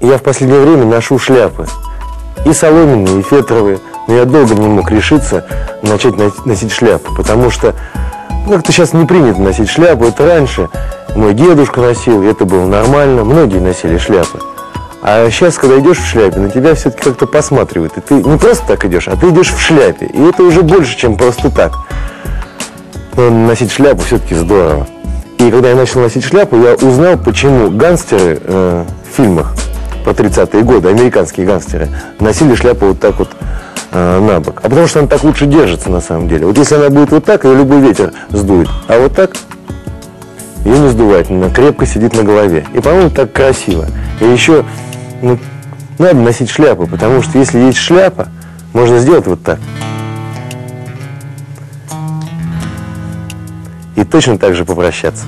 я в последнее время ношу шляпы. И соломенные, и фетровые. Но я долго не мог решиться начать носить шляпу, потому что как-то сейчас не принято носить шляпу. Это раньше мой дедушка носил, это было нормально. Многие носили шляпы. А сейчас, когда идешь в шляпе, на тебя все-таки как-то посматривают. И ты не просто так идешь, а ты идешь в шляпе. И это уже больше, чем просто так. Но носить шляпу все-таки здорово. И когда я начал носить шляпу, я узнал, почему гангстеры э, в фильмах про 30-е годы, американские гангстеры, носили шляпу вот так вот э, на бок. А потому что она так лучше держится на самом деле. Вот если она будет вот так, ее любой ветер сдует. А вот так ее не сдувает, она крепко сидит на голове. И, по-моему, так красиво. И еще ну, надо носить шляпу, потому что если есть шляпа, можно сделать вот так. И точно так же попрощаться.